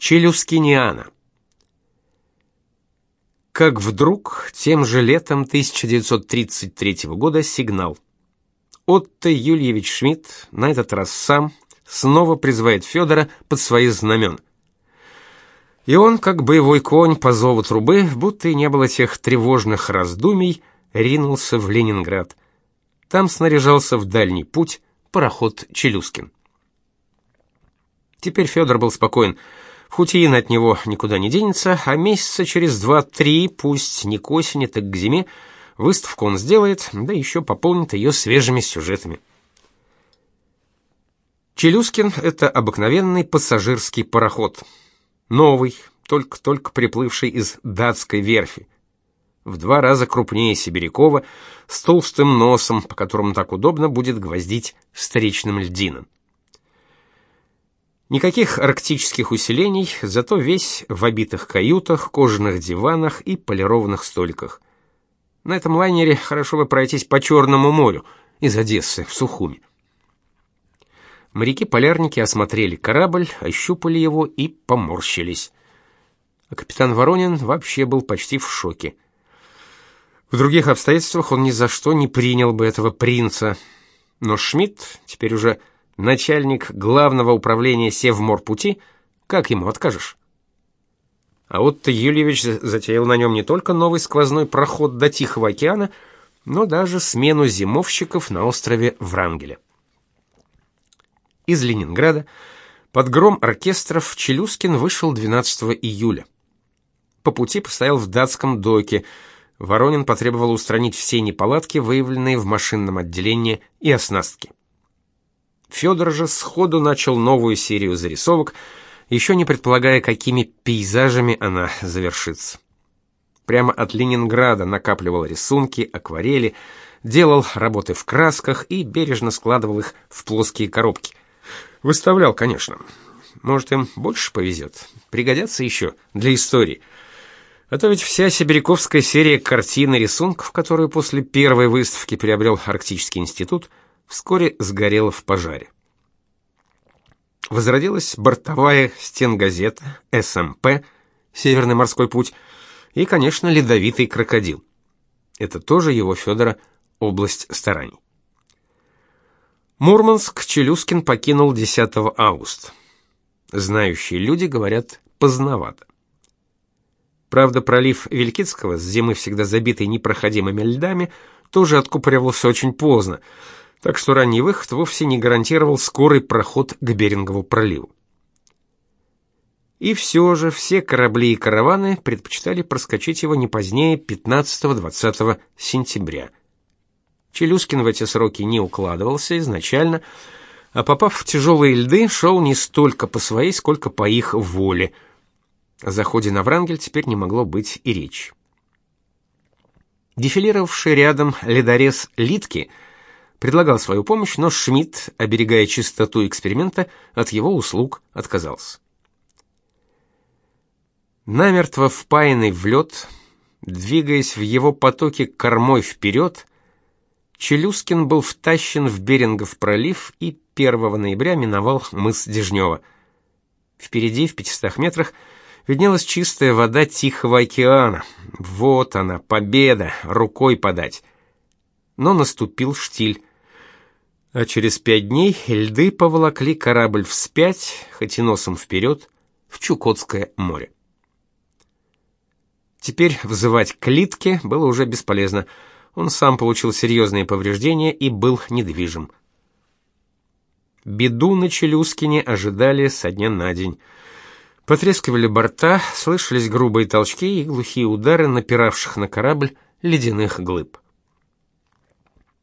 Челюскиниана. Как вдруг тем же летом 1933 года сигнал. Отто Юльевич Шмидт, на этот раз сам, снова призывает Федора под свои знамена. И он, как боевой конь по зову трубы, будто и не было тех тревожных раздумий, ринулся в Ленинград. Там снаряжался в дальний путь пароход Челюскин. Теперь Федор был спокоен. Хутиин от него никуда не денется, а месяца через два-три, пусть не к осени, так к зиме, выставку он сделает, да еще пополнит ее свежими сюжетами. Челюскин — это обыкновенный пассажирский пароход. Новый, только-только приплывший из датской верфи. В два раза крупнее Сибирякова, с толстым носом, по которому так удобно будет гвоздить встречным льдинам. Никаких арктических усилений, зато весь в обитых каютах, кожаных диванах и полированных столиках. На этом лайнере хорошо бы пройтись по Черному морю из Одессы в Сухуми. Моряки-полярники осмотрели корабль, ощупали его и поморщились. А капитан Воронин вообще был почти в шоке. В других обстоятельствах он ни за что не принял бы этого принца. Но Шмидт, теперь уже начальник главного управления Севморпути, как ему откажешь? А Отто Юльевич затеял на нем не только новый сквозной проход до Тихого океана, но даже смену зимовщиков на острове Врангеля. Из Ленинграда под гром оркестров Челюскин вышел 12 июля. По пути постоял в датском доке. Воронин потребовал устранить все неполадки, выявленные в машинном отделении и оснастке. Федор же сходу начал новую серию зарисовок, еще не предполагая, какими пейзажами она завершится. Прямо от Ленинграда накапливал рисунки, акварели, делал работы в красках и бережно складывал их в плоские коробки. Выставлял, конечно. Может, им больше повезет. Пригодятся еще для истории. А то ведь вся сибиряковская серия картин и рисунков, которую после первой выставки приобрел Арктический институт, вскоре сгорела в пожаре. Возродилась бортовая стенгазета СМП «Северный морской путь» и, конечно, ледовитый крокодил. Это тоже его Федора область стараний. Мурманск Челюскин покинул 10 августа. Знающие люди говорят поздновато. Правда, пролив Вилькицкого, с зимы всегда забитый непроходимыми льдами, тоже откупоривался очень поздно, так что ранний выход вовсе не гарантировал скорый проход к Берингову проливу. И все же все корабли и караваны предпочитали проскочить его не позднее 15-20 сентября. Челюскин в эти сроки не укладывался изначально, а попав в тяжелые льды, шел не столько по своей, сколько по их воле. О заходе на Врангель теперь не могло быть и речи. Дефилировавший рядом ледорез Литки – предлагал свою помощь, но Шмидт, оберегая чистоту эксперимента, от его услуг отказался. Намертво впаянный в лед, двигаясь в его потоке кормой вперед, Челюскин был втащен в Берингов пролив и 1 ноября миновал мыс Дежнева. Впереди, в 500 метрах, виднелась чистая вода Тихого океана. Вот она, победа, рукой подать. Но наступил штиль. А через пять дней льды поволокли корабль вспять, хоть и носом вперед, в Чукотское море. Теперь взывать к Литке было уже бесполезно. Он сам получил серьезные повреждения и был недвижим. Беду на Челюскине ожидали со дня на день. Потрескивали борта, слышались грубые толчки и глухие удары напиравших на корабль ледяных глыб.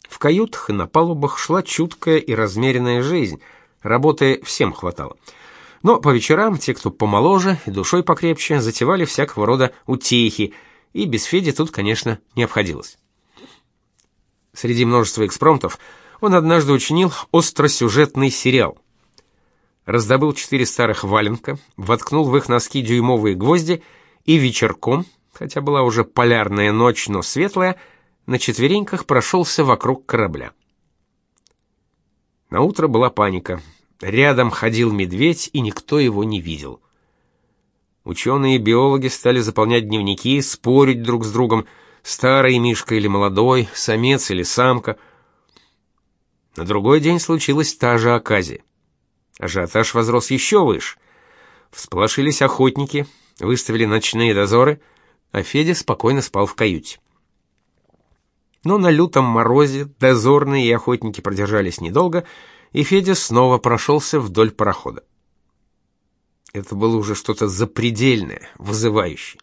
В каютах и на палубах шла чуткая и размеренная жизнь, работы всем хватало. Но по вечерам те, кто помоложе и душой покрепче, затевали всякого рода утехи, и без Феди тут, конечно, не обходилось. Среди множества экспромтов он однажды учинил остросюжетный сериал. Раздобыл четыре старых валенка, воткнул в их носки дюймовые гвозди и вечерком, хотя была уже полярная ночь, но светлая, на четвереньках прошелся вокруг корабля. На утро была паника. Рядом ходил медведь, и никто его не видел. Ученые и биологи стали заполнять дневники, спорить друг с другом, старый мишка или молодой, самец или самка. На другой день случилась та же оказия. Ажиотаж возрос еще выше. Всполошились охотники, выставили ночные дозоры, а Федя спокойно спал в каюте. Но на лютом морозе дозорные и охотники продержались недолго, и Федя снова прошелся вдоль парохода. Это было уже что-то запредельное, вызывающее.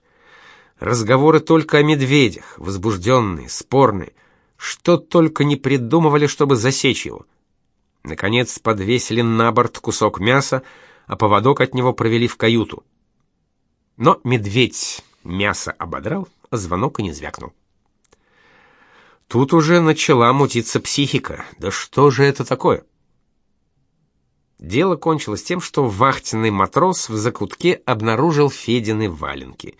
Разговоры только о медведях, возбужденные, спорные, что только не придумывали, чтобы засечь его. Наконец подвесили на борт кусок мяса, а поводок от него провели в каюту. Но медведь мясо ободрал, а звонок и не звякнул. Тут уже начала мутиться психика. Да что же это такое? Дело кончилось тем, что вахтенный матрос в закутке обнаружил Федины валенки.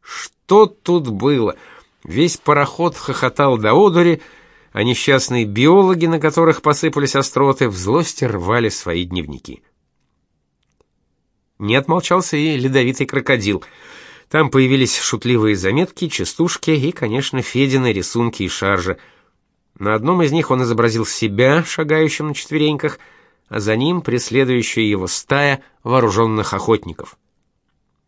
Что тут было? Весь пароход хохотал до одури, а несчастные биологи, на которых посыпались остроты, в злости рвали свои дневники. Не отмолчался и ледовитый крокодил. Там появились шутливые заметки, частушки и, конечно, Федины рисунки и шаржи. На одном из них он изобразил себя, шагающим на четвереньках, а за ним преследующая его стая вооруженных охотников.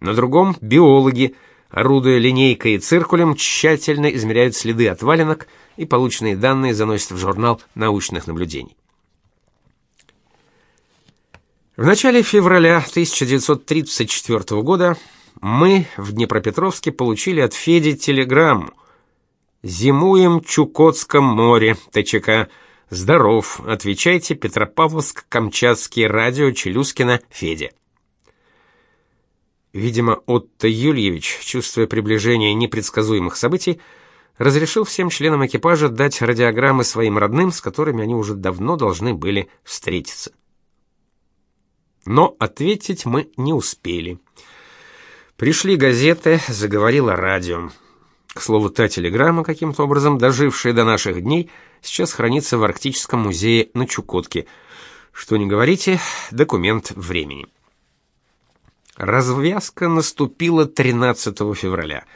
На другом биологи, орудуя линейкой и циркулем, тщательно измеряют следы от валенок и полученные данные заносят в журнал научных наблюдений. В начале февраля 1934 года мы в Днепропетровске получили от Феди телеграмму. «Зимуем в Чукотском море, ТЧК. Здоров, отвечайте Петропавловск-Камчатский радио Челюскина Федя». Видимо, Отто Юльевич, чувствуя приближение непредсказуемых событий, разрешил всем членам экипажа дать радиограммы своим родным, с которыми они уже давно должны были встретиться. Но ответить мы не успели. Пришли газеты, заговорило радио. К слову, та телеграмма, каким-то образом дожившая до наших дней, сейчас хранится в Арктическом музее на Чукотке. Что не говорите, документ времени. Развязка наступила 13 февраля.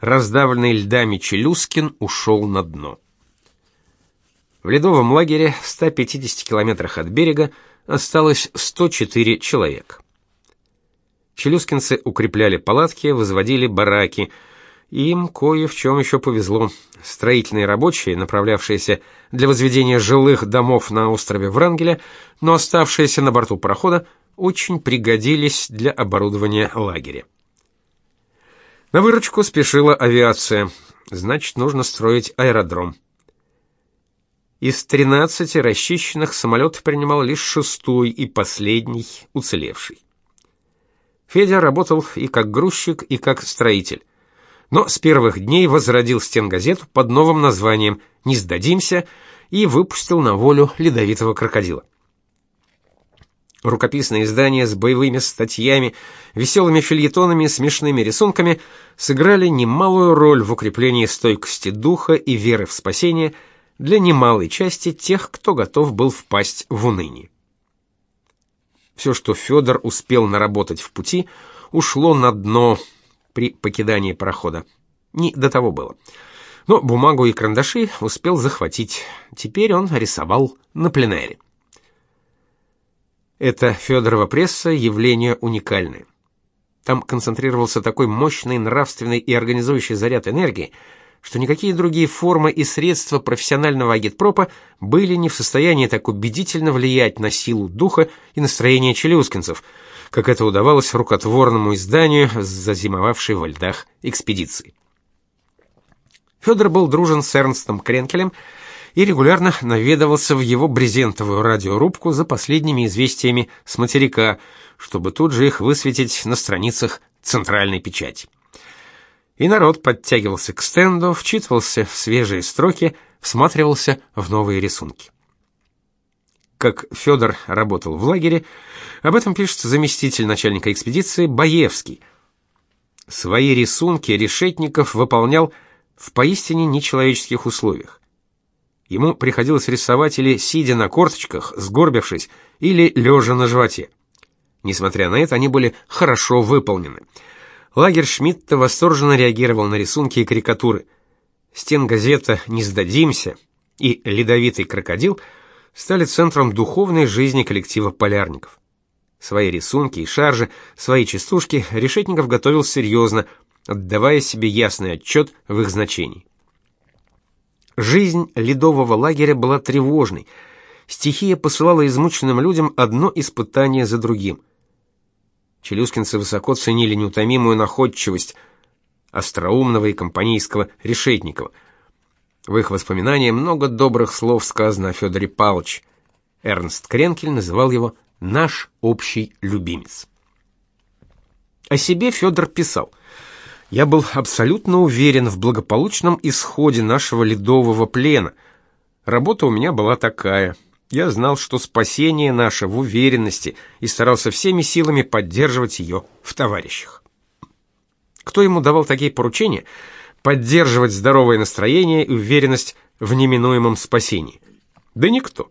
Раздавленный льдами Челюскин ушел на дно. В ледовом лагере в 150 километрах от берега осталось 104 человек. Челюскинцы укрепляли палатки, возводили бараки. Им кое в чем еще повезло. Строительные рабочие, направлявшиеся для возведения жилых домов на острове Врангеля, но оставшиеся на борту парохода, очень пригодились для оборудования лагеря. На выручку спешила авиация. Значит, нужно строить аэродром. Из 13 расчищенных самолет принимал лишь шестой и последний уцелевший. Федя работал и как грузчик, и как строитель. Но с первых дней возродил стенгазету под новым названием «Не сдадимся» и выпустил на волю ледовитого крокодила. Рукописные издания с боевыми статьями, веселыми фильетонами и смешными рисунками сыграли немалую роль в укреплении стойкости духа и веры в спасение – для немалой части тех, кто готов был впасть в уныние. Все, что Федор успел наработать в пути, ушло на дно при покидании парохода. Не до того было. Но бумагу и карандаши успел захватить. Теперь он рисовал на пленэре. Это Федорова пресса явление уникальное. Там концентрировался такой мощный нравственный и организующий заряд энергии, что никакие другие формы и средства профессионального агитпропа были не в состоянии так убедительно влиять на силу духа и настроение челюскинцев, как это удавалось рукотворному изданию, зазимовавшей во льдах экспедиции. Федор был дружен с Эрнстом Кренкелем и регулярно наведывался в его брезентовую радиорубку за последними известиями с материка, чтобы тут же их высветить на страницах центральной печати и народ подтягивался к стенду, вчитывался в свежие строки, всматривался в новые рисунки. Как Федор работал в лагере, об этом пишет заместитель начальника экспедиции Баевский. Свои рисунки Решетников выполнял в поистине нечеловеческих условиях. Ему приходилось рисовать или сидя на корточках, сгорбившись, или лежа на животе. Несмотря на это, они были хорошо выполнены – Лагерь Шмидта восторженно реагировал на рисунки и карикатуры. Стенгазета «Не сдадимся» и «Ледовитый крокодил» стали центром духовной жизни коллектива полярников. Свои рисунки и шаржи, свои частушки Решетников готовил серьезно, отдавая себе ясный отчет в их значении. Жизнь ледового лагеря была тревожной. Стихия посылала измученным людям одно испытание за другим. Челюскинцы высоко ценили неутомимую находчивость остроумного и компанейского Решетникова. В их воспоминании много добрых слов сказано о Федоре Павловиче. Эрнст Кренкель называл его «наш общий любимец». О себе Федор писал «Я был абсолютно уверен в благополучном исходе нашего ледового плена. Работа у меня была такая – я знал, что спасение наше в уверенности и старался всеми силами поддерживать ее в товарищах. Кто ему давал такие поручения? Поддерживать здоровое настроение и уверенность в неминуемом спасении. Да никто.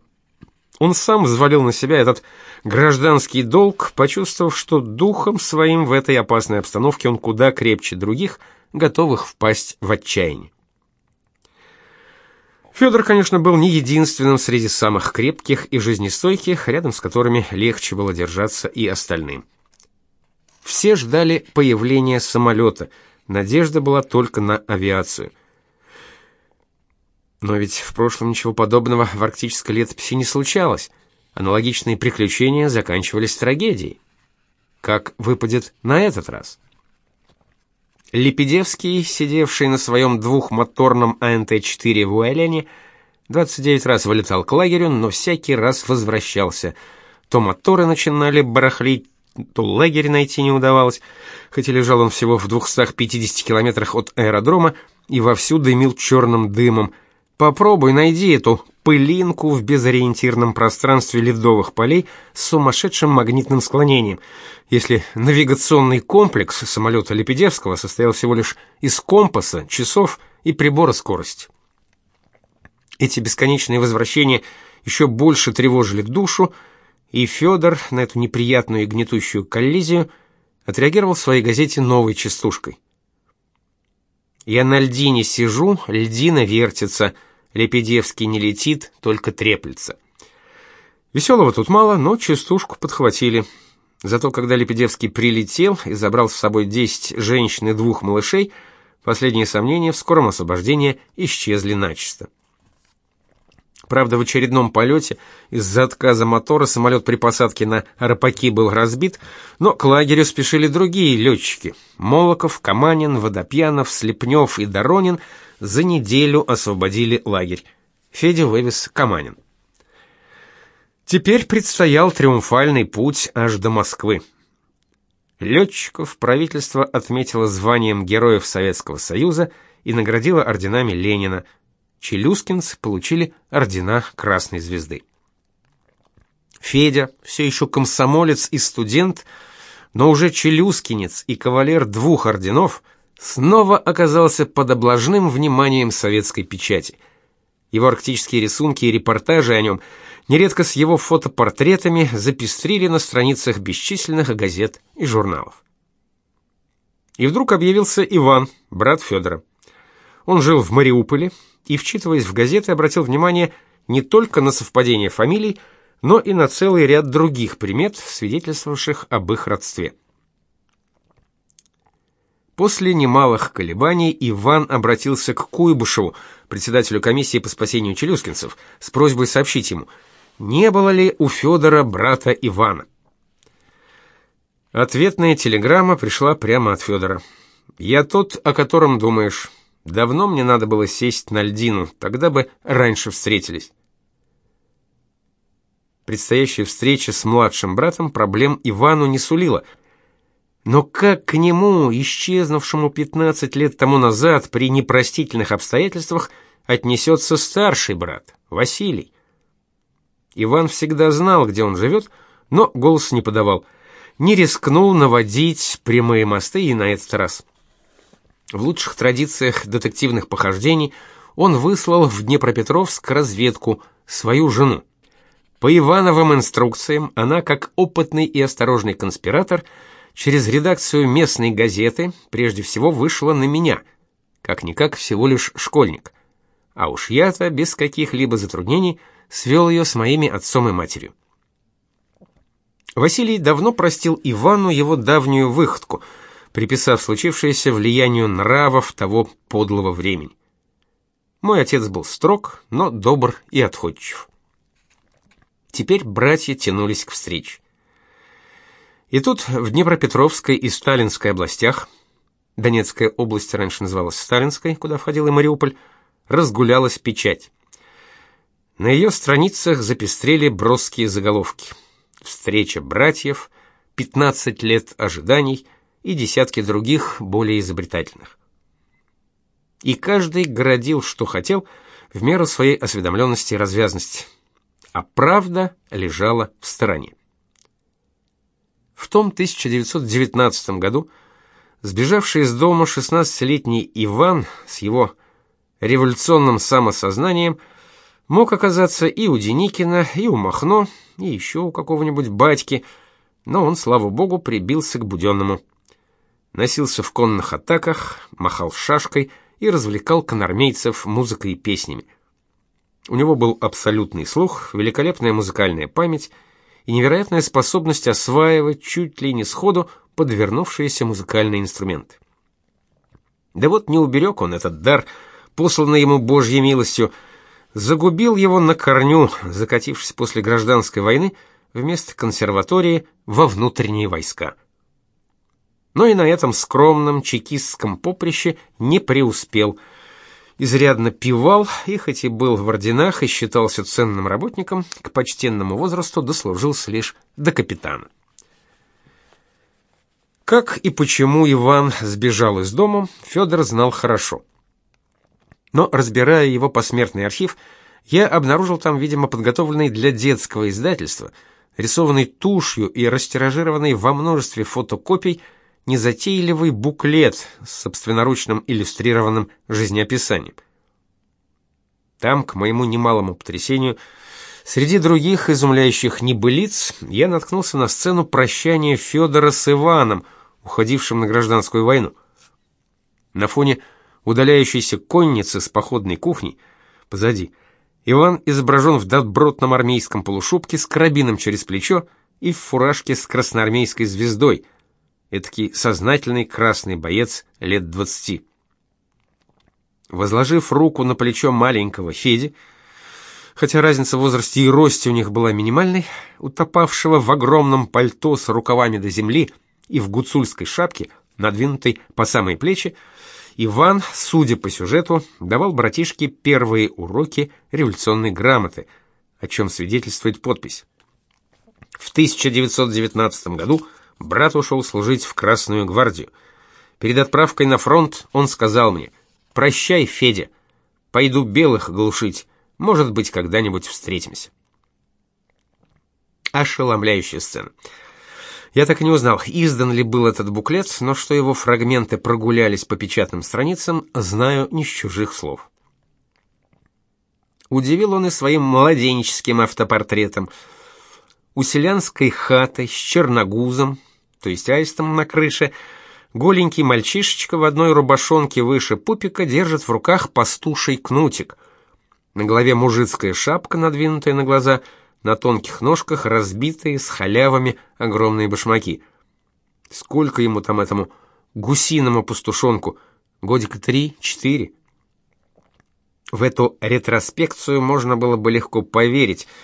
Он сам взвалил на себя этот гражданский долг, почувствовав, что духом своим в этой опасной обстановке он куда крепче других, готовых впасть в отчаяние. Федор, конечно, был не единственным среди самых крепких и жизнестойких, рядом с которыми легче было держаться и остальным. Все ждали появления самолета, надежда была только на авиацию. Но ведь в прошлом ничего подобного в арктической летописи не случалось. Аналогичные приключения заканчивались трагедией. Как выпадет на этот раз? Лепедевский, сидевший на своем двухмоторном АНТ-4 в Уэлене, 29 раз вылетал к лагерю, но всякий раз возвращался. То моторы начинали барахлить, то лагерь найти не удавалось, хотя лежал он всего в 250 километрах от аэродрома и вовсю дымил черным дымом. Попробуй найди эту пылинку в безориентирном пространстве ледовых полей с сумасшедшим магнитным склонением. Если навигационный комплекс самолета Лепедевского состоял всего лишь из компаса, часов и прибора скорости. Эти бесконечные возвращения еще больше тревожили душу, и Федор на эту неприятную и гнетущую коллизию отреагировал в своей газете новой частушкой. «Я на льдине сижу, льдина вертится», Лепедевский не летит, только треплется. Веселого тут мало, но частушку подхватили. Зато когда Лепедевский прилетел и забрал с собой 10 женщин и двух малышей, последние сомнения в скором освобождении исчезли начисто. Правда, в очередном полете из-за отказа мотора самолет при посадке на Арапаки был разбит, но к лагерю спешили другие летчики. Молоков, Каманин, Водопьянов, Слепнев и Доронин – за неделю освободили лагерь. Федя вывез Каманин. Теперь предстоял триумфальный путь аж до Москвы. Летчиков правительство отметило званием Героев Советского Союза и наградило орденами Ленина. Челюскинцы получили ордена Красной Звезды. Федя, все еще комсомолец и студент, но уже челюскинец и кавалер двух орденов – снова оказался под облажным вниманием советской печати. Его арктические рисунки и репортажи о нем нередко с его фотопортретами запестрили на страницах бесчисленных газет и журналов. И вдруг объявился Иван, брат Федора. Он жил в Мариуполе и, вчитываясь в газеты, обратил внимание не только на совпадение фамилий, но и на целый ряд других примет, свидетельствовавших об их родстве. После немалых колебаний Иван обратился к Куйбышеву, председателю комиссии по спасению челюскинцев, с просьбой сообщить ему, не было ли у Федора брата Ивана. Ответная телеграмма пришла прямо от Федора. «Я тот, о котором думаешь. Давно мне надо было сесть на льдину, тогда бы раньше встретились». Предстоящая встреча с младшим братом проблем Ивану не сулила – но как к нему, исчезнувшему 15 лет тому назад при непростительных обстоятельствах, отнесется старший брат, Василий? Иван всегда знал, где он живет, но голос не подавал. Не рискнул наводить прямые мосты и на этот раз. В лучших традициях детективных похождений он выслал в Днепропетровск разведку свою жену. По Ивановым инструкциям она, как опытный и осторожный конспиратор, через редакцию местной газеты прежде всего вышла на меня, как-никак всего лишь школьник. А уж я-то без каких-либо затруднений свел ее с моими отцом и матерью. Василий давно простил Ивану его давнюю выходку, приписав случившееся влиянию нравов того подлого времени. Мой отец был строг, но добр и отходчив. Теперь братья тянулись к встрече. И тут в Днепропетровской и Сталинской областях, Донецкая область раньше называлась Сталинской, куда входил и Мариуполь, разгулялась печать. На ее страницах запестрели броские заголовки. Встреча братьев, 15 лет ожиданий и десятки других более изобретательных. И каждый городил, что хотел, в меру своей осведомленности и развязности. А правда лежала в стороне. В том 1919 году сбежавший из дома 16-летний Иван с его революционным самосознанием мог оказаться и у Деникина, и у Махно, и еще у какого-нибудь батьки, но он, слава богу, прибился к Буденному. Носился в конных атаках, махал шашкой и развлекал конармейцев музыкой и песнями. У него был абсолютный слух, великолепная музыкальная память и невероятная способность осваивать чуть ли не сходу подвернувшиеся музыкальные инструменты. Да вот не уберег он этот дар, посланный ему Божьей милостью, загубил его на корню, закатившись после гражданской войны вместо консерватории во внутренние войска. Но и на этом скромном чекистском поприще не преуспел – изрядно пивал и хоть и был в орденах и считался ценным работником, к почтенному возрасту дослужился лишь до капитана. Как и почему Иван сбежал из дома, Федор знал хорошо. Но разбирая его посмертный архив, я обнаружил там, видимо, подготовленный для детского издательства, рисованный тушью и растиражированный во множестве фотокопий незатейливый буклет с собственноручным иллюстрированным жизнеописанием. Там, к моему немалому потрясению, среди других изумляющих небылиц, я наткнулся на сцену прощания Федора с Иваном, уходившим на гражданскую войну. На фоне удаляющейся конницы с походной кухни позади Иван изображен в добротном армейском полушубке с карабином через плечо и в фуражке с красноармейской звездой – этакий сознательный красный боец лет двадцати. Возложив руку на плечо маленького Феди, хотя разница в возрасте и росте у них была минимальной, утопавшего в огромном пальто с рукавами до земли и в гуцульской шапке, надвинутой по самые плечи, Иван, судя по сюжету, давал братишке первые уроки революционной грамоты, о чем свидетельствует подпись. В 1919 году брат ушел служить в Красную гвардию. Перед отправкой на фронт он сказал мне: "Прощай, Федя. Пойду белых глушить. Может быть, когда-нибудь встретимся". Ошеломляющая сцена. Я так и не узнал, издан ли был этот буклет, но что его фрагменты прогулялись по печатным страницам, знаю не с чужих слов. Удивил он и своим младенческим автопортретом – у селянской хаты с черногузом, то есть аистом на крыше, голенький мальчишечка в одной рубашонке выше пупика держит в руках пастуший кнутик. На голове мужицкая шапка, надвинутая на глаза, на тонких ножках разбитые с халявами огромные башмаки. Сколько ему там этому гусиному пастушонку? Годика три-четыре. В эту ретроспекцию можно было бы легко поверить —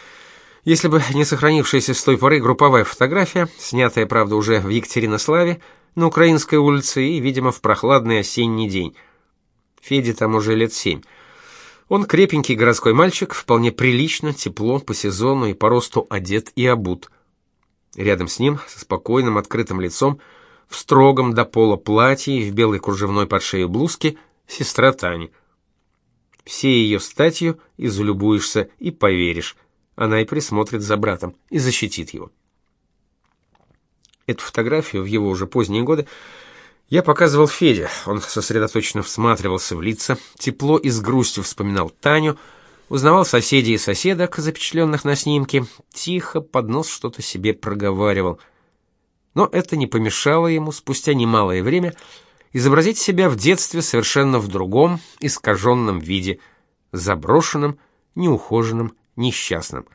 если бы не сохранившаяся с той поры групповая фотография, снятая, правда, уже в Екатеринославе, на Украинской улице и, видимо, в прохладный осенний день. Феде там уже лет семь. Он крепенький городской мальчик, вполне прилично, тепло, по сезону и по росту одет и обут. Рядом с ним, со спокойным открытым лицом, в строгом до пола платье и в белой кружевной под шею блузке, сестра Таня. Всей ее статью и залюбуешься, и поверишь – она и присмотрит за братом и защитит его. Эту фотографию в его уже поздние годы я показывал Феде. Он сосредоточенно всматривался в лица, тепло и с грустью вспоминал Таню, узнавал соседей и соседок, запечатленных на снимке, тихо под нос что-то себе проговаривал. Но это не помешало ему спустя немалое время изобразить себя в детстве совершенно в другом, искаженном виде, заброшенном, неухоженном, несчастном.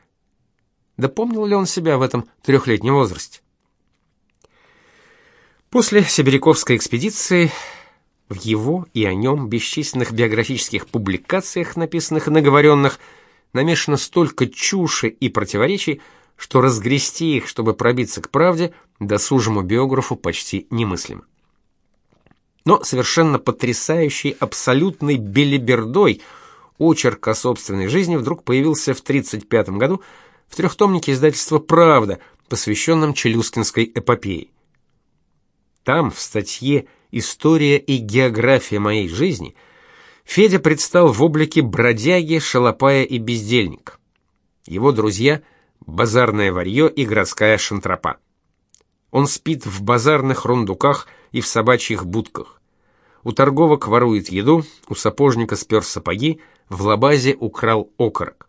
Да помнил ли он себя в этом трехлетнем возрасте? После Сибиряковской экспедиции в его и о нем бесчисленных биографических публикациях, написанных и наговоренных, намешано столько чуши и противоречий, что разгрести их, чтобы пробиться к правде, досужему биографу почти немыслимо. Но совершенно потрясающий, абсолютной белибердой очерк о собственной жизни вдруг появился в 1935 году в трехтомнике издательства «Правда», посвященном Челюскинской эпопее. Там, в статье «История и география моей жизни», Федя предстал в облике бродяги, шалопая и бездельника. Его друзья – базарное варье и городская шантропа. Он спит в базарных рундуках и в собачьих будках. У торговок ворует еду, у сапожника спер сапоги, в лабазе украл окорок.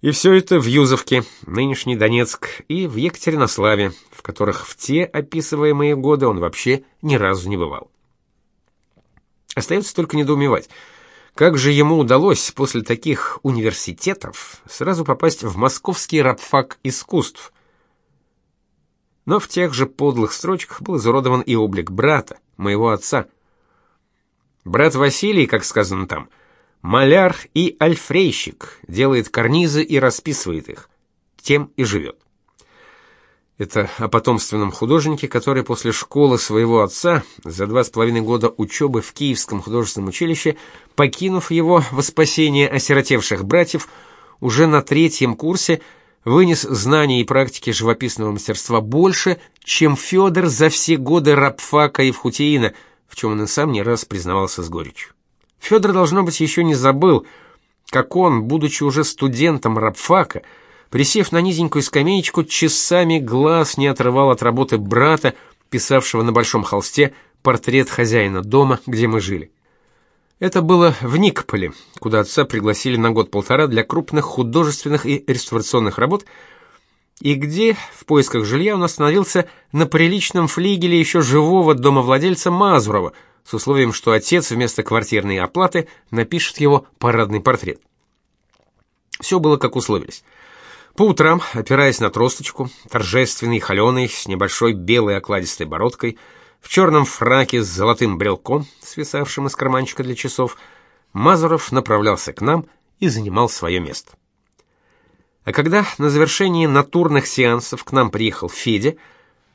И все это в Юзовке, нынешний Донецк, и в Екатеринославе, в которых в те описываемые годы он вообще ни разу не бывал. Остается только недоумевать, как же ему удалось после таких университетов сразу попасть в московский рабфак искусств. Но в тех же подлых строчках был изуродован и облик брата, моего отца. Брат Василий, как сказано там, — Маляр и альфрейщик, делает карнизы и расписывает их. Тем и живет. Это о потомственном художнике, который после школы своего отца за два с половиной года учебы в Киевском художественном училище, покинув его во спасение осиротевших братьев, уже на третьем курсе вынес знания и практики живописного мастерства больше, чем Федор за все годы рабфака и вхутеина, в чем он и сам не раз признавался с горечью. Федор, должно быть, еще не забыл, как он, будучи уже студентом рабфака, присев на низенькую скамеечку, часами глаз не отрывал от работы брата, писавшего на большом холсте портрет хозяина дома, где мы жили. Это было в Никополе, куда отца пригласили на год-полтора для крупных художественных и реставрационных работ, и где в поисках жилья он остановился на приличном флигеле еще живого домовладельца Мазурова – с условием, что отец вместо квартирной оплаты напишет его парадный портрет. Все было как условились. По утрам, опираясь на тросточку, торжественный холеный, с небольшой белой окладистой бородкой, в черном фраке с золотым брелком, свисавшим из карманчика для часов, Мазуров направлялся к нам и занимал свое место. А когда на завершении натурных сеансов к нам приехал Федя,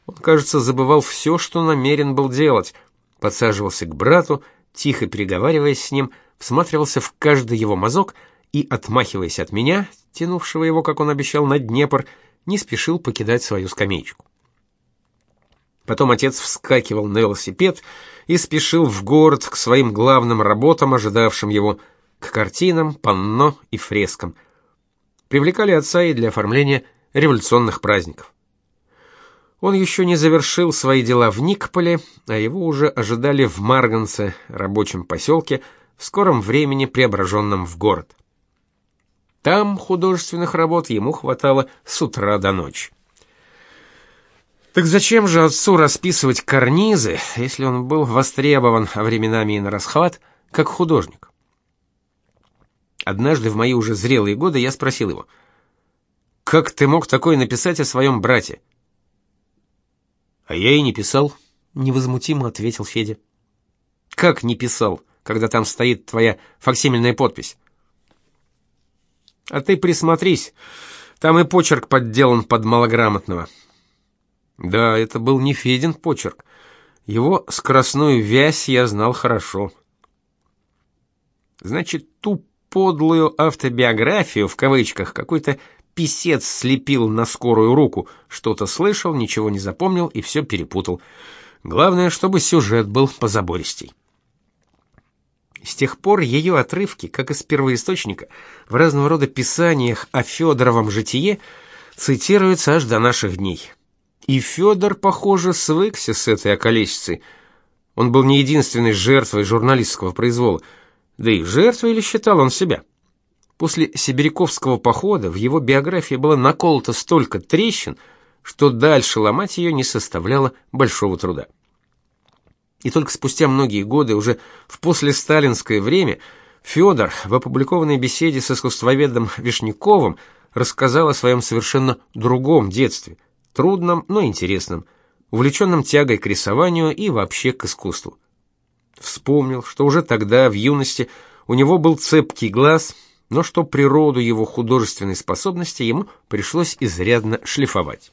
он, кажется, забывал все, что намерен был делать, подсаживался к брату, тихо переговариваясь с ним, всматривался в каждый его мазок и, отмахиваясь от меня, тянувшего его, как он обещал, на Днепр, не спешил покидать свою скамеечку. Потом отец вскакивал на велосипед и спешил в город к своим главным работам, ожидавшим его, к картинам, панно и фрескам. Привлекали отца и для оформления революционных праздников. Он еще не завершил свои дела в Никополе, а его уже ожидали в Марганце, рабочем поселке, в скором времени преображенном в город. Там художественных работ ему хватало с утра до ночи. Так зачем же отцу расписывать карнизы, если он был востребован временами и на расхват, как художник? Однажды в мои уже зрелые годы я спросил его: "Как ты мог такое написать о своем брате?" А я и не писал, невозмутимо ответил Федя. Как не писал, когда там стоит твоя факсимильная подпись? А ты присмотрись. Там и почерк подделан под малограмотного. Да, это был не Федин почерк. Его скоростную вязь я знал хорошо. Значит, ту подлую автобиографию в кавычках какой-то писец слепил на скорую руку, что-то слышал, ничего не запомнил и все перепутал. Главное, чтобы сюжет был позабористей. С тех пор ее отрывки, как из первоисточника, в разного рода писаниях о Федоровом житие цитируются аж до наших дней. И Федор, похоже, свыкся с этой околесицей. Он был не единственной жертвой журналистского произвола, да и жертвой ли считал он себя? После Сибиряковского похода в его биографии было наколото столько трещин, что дальше ломать ее не составляло большого труда. И только спустя многие годы, уже в послесталинское время, Федор в опубликованной беседе с искусствоведом Вишняковым рассказал о своем совершенно другом детстве, трудном, но интересном, увлеченном тягой к рисованию и вообще к искусству. Вспомнил, что уже тогда, в юности, у него был цепкий глаз, но что природу его художественной способности ему пришлось изрядно шлифовать.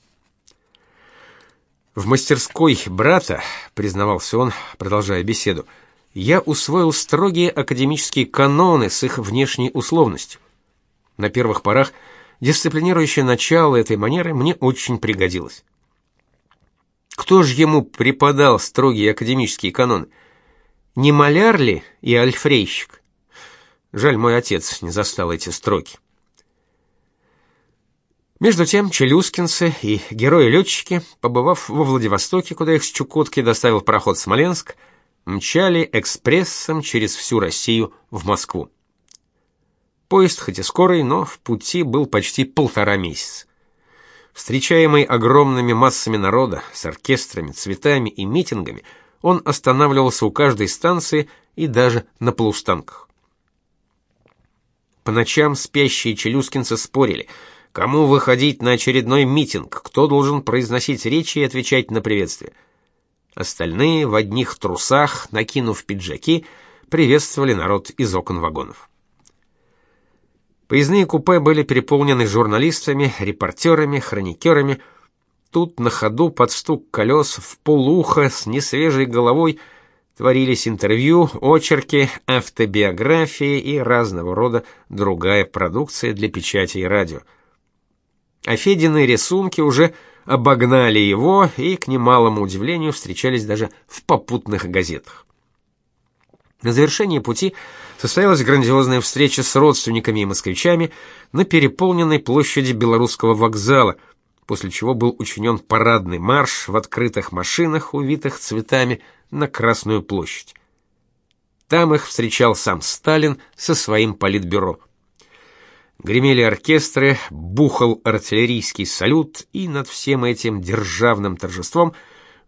В мастерской брата, признавался он, продолжая беседу, я усвоил строгие академические каноны с их внешней условностью. На первых порах дисциплинирующее начало этой манеры мне очень пригодилось. Кто же ему преподал строгие академические каноны? Не маляр ли и альфрейщик? Жаль, мой отец не застал эти строки. Между тем, челюскинцы и герои-летчики, побывав во Владивостоке, куда их с Чукотки доставил пароход Смоленск, мчали экспрессом через всю Россию в Москву. Поезд хоть и скорый, но в пути был почти полтора месяца. Встречаемый огромными массами народа, с оркестрами, цветами и митингами, он останавливался у каждой станции и даже на полустанках. По ночам спящие челюскинцы спорили, кому выходить на очередной митинг, кто должен произносить речи и отвечать на приветствие. Остальные в одних трусах, накинув пиджаки, приветствовали народ из окон вагонов. Поездные купе были переполнены журналистами, репортерами, хроникерами. Тут на ходу под стук колес в полуха с несвежей головой творились интервью, очерки, автобиографии и разного рода другая продукция для печати и радио. А Федины рисунки уже обогнали его и, к немалому удивлению, встречались даже в попутных газетах. На завершении пути состоялась грандиозная встреча с родственниками и москвичами на переполненной площади Белорусского вокзала, после чего был учинен парадный марш в открытых машинах, увитых цветами, на Красную площадь. Там их встречал сам Сталин со своим политбюро. Гремели оркестры, бухал артиллерийский салют, и над всем этим державным торжеством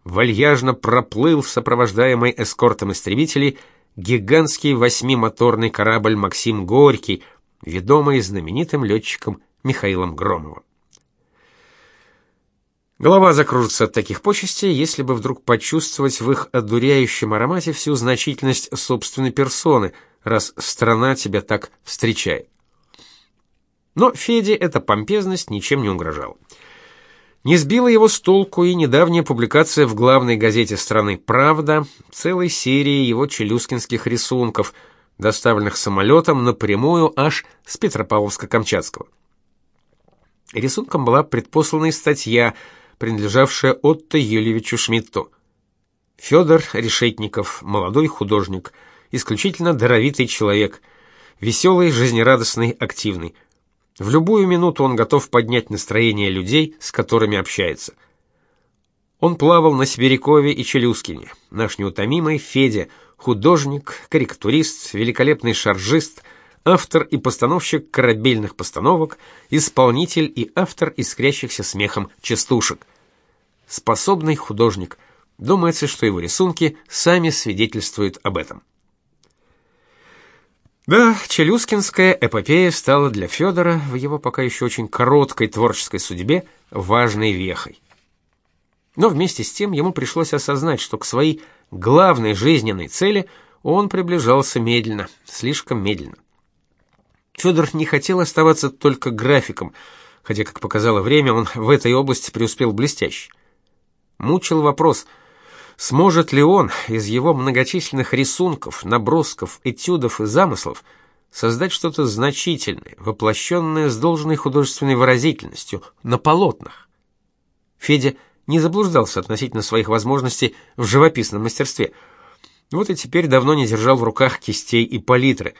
вальяжно проплыл сопровождаемый эскортом истребителей гигантский восьмимоторный корабль Максим Горький, ведомый знаменитым летчиком Михаилом Громовым. Голова закружится от таких почестей, если бы вдруг почувствовать в их одуряющем аромате всю значительность собственной персоны, раз страна тебя так встречает. Но Феде эта помпезность ничем не угрожала. Не сбила его с толку и недавняя публикация в главной газете страны «Правда» целой серии его челюскинских рисунков, доставленных самолетом напрямую аж с Петропавловска-Камчатского. Рисунком была предпослана статья, принадлежавшая Отто Юльевичу Шмидту. Федор Решетников, молодой художник, исключительно даровитый человек, веселый, жизнерадостный, активный. В любую минуту он готов поднять настроение людей, с которыми общается. Он плавал на Сибирякове и Челюскине. Наш неутомимый Федя, художник, карикатурист, великолепный шаржист, автор и постановщик корабельных постановок, исполнитель и автор искрящихся смехом частушек. Способный художник. Думается, что его рисунки сами свидетельствуют об этом. Да, Челюскинская эпопея стала для Федора в его пока еще очень короткой творческой судьбе важной вехой. Но вместе с тем ему пришлось осознать, что к своей главной жизненной цели он приближался медленно, слишком медленно. Федор не хотел оставаться только графиком, хотя, как показало время, он в этой области преуспел блестяще. Мучил вопрос – Сможет ли он из его многочисленных рисунков, набросков, этюдов и замыслов создать что-то значительное, воплощенное с должной художественной выразительностью на полотнах? Федя не заблуждался относительно своих возможностей в живописном мастерстве. Вот и теперь давно не держал в руках кистей и палитры.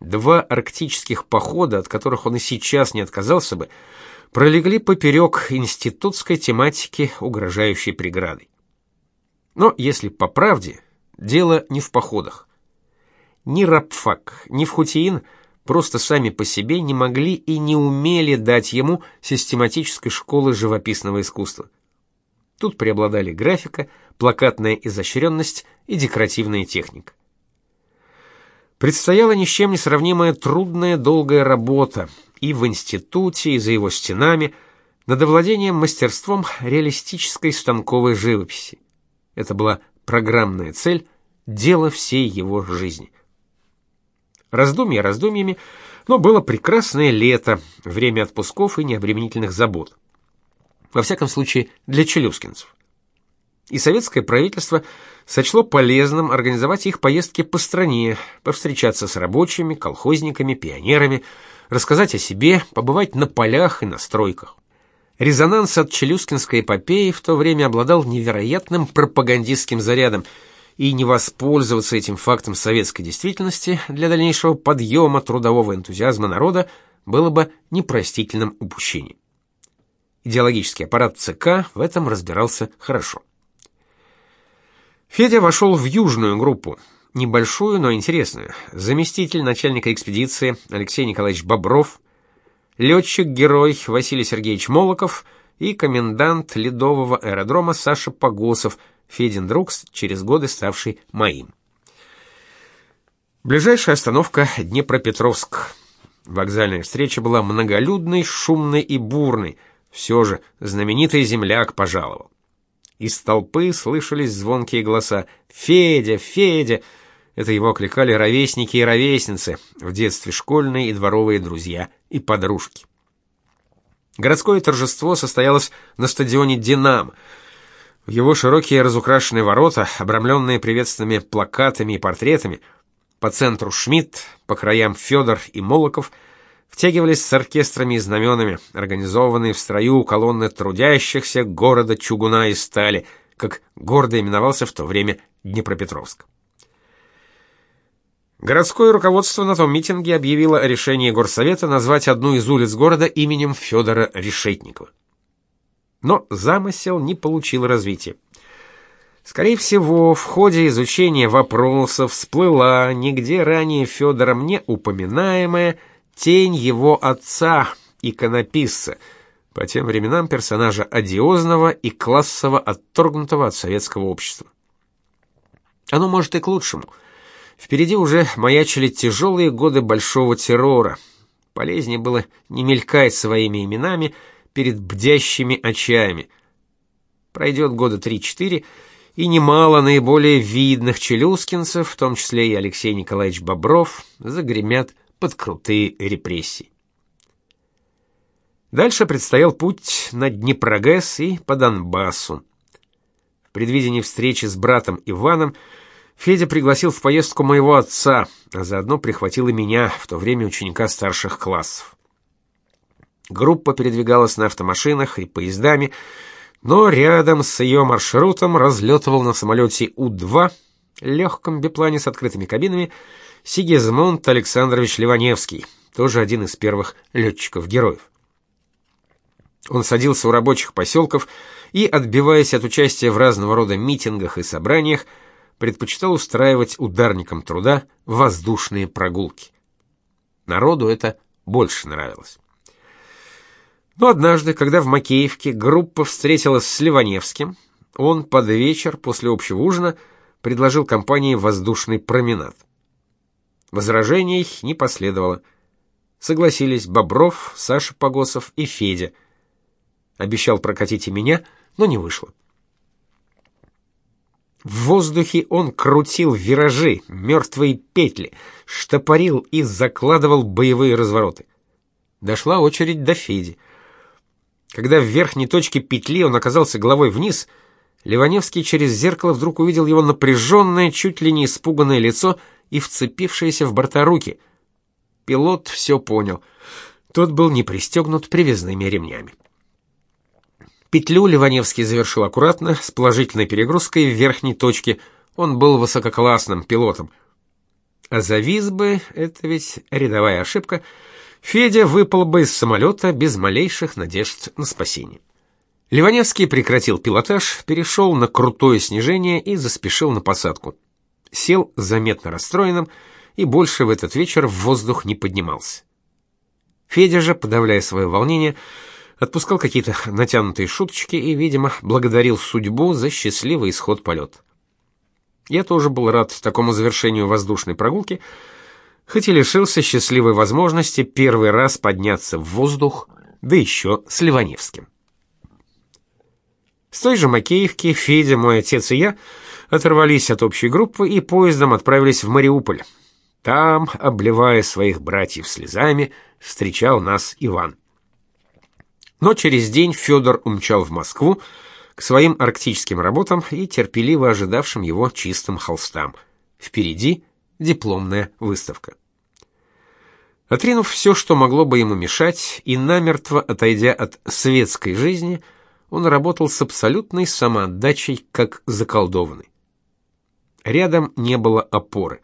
Два арктических похода, от которых он и сейчас не отказался бы, пролегли поперек институтской тематики, угрожающей преградой. Но если по правде, дело не в походах. Ни рабфак, ни в Хутиин просто сами по себе не могли и не умели дать ему систематической школы живописного искусства. Тут преобладали графика, плакатная изощренность и декоративная техника. Предстояла ни с чем не сравнимая трудная долгая работа и в институте, и за его стенами над овладением мастерством реалистической станковой живописи. Это была программная цель, дело всей его жизни. Раздумья раздумьями, но было прекрасное лето, время отпусков и необременительных забот. Во всяком случае, для челюскинцев. И советское правительство сочло полезным организовать их поездки по стране, повстречаться с рабочими, колхозниками, пионерами, рассказать о себе, побывать на полях и на стройках. Резонанс от челюскинской эпопеи в то время обладал невероятным пропагандистским зарядом – и не воспользоваться этим фактом советской действительности для дальнейшего подъема трудового энтузиазма народа было бы непростительным упущением. Идеологический аппарат ЦК в этом разбирался хорошо. Федя вошел в южную группу, небольшую, но интересную. Заместитель начальника экспедиции Алексей Николаевич Бобров, летчик-герой Василий Сергеевич Молоков и комендант ледового аэродрома Саша Погосов – Федин друг, через годы ставший моим. Ближайшая остановка Днепропетровск. Вокзальная встреча была многолюдной, шумной и бурной. Все же знаменитый земляк пожаловал. Из толпы слышались звонкие голоса: "Федя, Федя!" Это его окликали ровесники и ровесницы, в детстве школьные и дворовые друзья и подружки. Городское торжество состоялось на стадионе Динамо. В его широкие разукрашенные ворота, обрамленные приветственными плакатами и портретами, по центру Шмидт, по краям Федор и Молоков, втягивались с оркестрами и знаменами, организованные в строю колонны трудящихся города чугуна и стали, как гордо именовался в то время Днепропетровск. Городское руководство на том митинге объявило о решении горсовета назвать одну из улиц города именем Федора Решетникова. Но замысел не получил развития. Скорее всего, в ходе изучения вопросов всплыла нигде ранее Федором не упоминаемая тень его отца, иконописца, по тем временам персонажа одиозного и классово отторгнутого от советского общества. Оно может и к лучшему. Впереди уже маячили тяжелые годы большого террора. Полезнее было не мелькать своими именами, перед бдящими очами. Пройдет года три-четыре, и немало наиболее видных челюскинцев, в том числе и Алексей Николаевич Бобров, загремят под крутые репрессии. Дальше предстоял путь на Днепрогэс и по Донбассу. В предвидении встречи с братом Иваном Федя пригласил в поездку моего отца, а заодно прихватил и меня, в то время ученика старших классов. Группа передвигалась на автомашинах и поездами, но рядом с ее маршрутом разлетывал на самолете У-2, легком биплане с открытыми кабинами, Сигизмунд Александрович Ливаневский, тоже один из первых летчиков-героев. Он садился у рабочих поселков и, отбиваясь от участия в разного рода митингах и собраниях, предпочитал устраивать ударникам труда воздушные прогулки. Народу это больше нравилось. Но однажды, когда в Макеевке группа встретилась с Ливаневским, он под вечер после общего ужина предложил компании воздушный променад. Возражений не последовало. Согласились Бобров, Саша Погосов и Федя. Обещал прокатить и меня, но не вышло. В воздухе он крутил виражи, мертвые петли, штопорил и закладывал боевые развороты. Дошла очередь до Феди. Когда в верхней точке петли он оказался головой вниз, Ливаневский через зеркало вдруг увидел его напряженное, чуть ли не испуганное лицо и вцепившиеся в борта руки. Пилот все понял. Тот был не пристегнут привязными ремнями. Петлю Ливаневский завершил аккуратно, с положительной перегрузкой в верхней точке. Он был высококлассным пилотом. А завис бы, это ведь рядовая ошибка — Федя выпал бы из самолета без малейших надежд на спасение. Ливаневский прекратил пилотаж, перешел на крутое снижение и заспешил на посадку. Сел заметно расстроенным и больше в этот вечер в воздух не поднимался. Федя же, подавляя свое волнение, отпускал какие-то натянутые шуточки и, видимо, благодарил судьбу за счастливый исход полета. Я тоже был рад такому завершению воздушной прогулки, хоть и лишился счастливой возможности первый раз подняться в воздух, да еще с Ливаневским. С той же Макеевки Федя, мой отец и я оторвались от общей группы и поездом отправились в Мариуполь. Там, обливая своих братьев слезами, встречал нас Иван. Но через день Федор умчал в Москву к своим арктическим работам и терпеливо ожидавшим его чистым холстам. Впереди дипломная выставка. Отринув все, что могло бы ему мешать, и намертво отойдя от светской жизни, он работал с абсолютной самоотдачей, как заколдованный. Рядом не было опоры.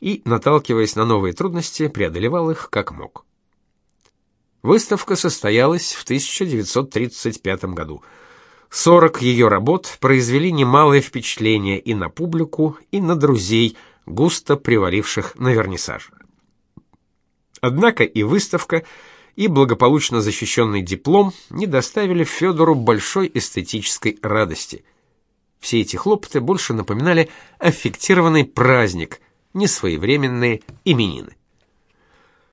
И, наталкиваясь на новые трудности, преодолевал их как мог. Выставка состоялась в 1935 году. 40 ее работ произвели немалое впечатление и на публику, и на друзей, густо приваливших на вернисаж. Однако и выставка, и благополучно защищенный диплом не доставили Федору большой эстетической радости. Все эти хлопоты больше напоминали аффектированный праздник, несвоевременные именины.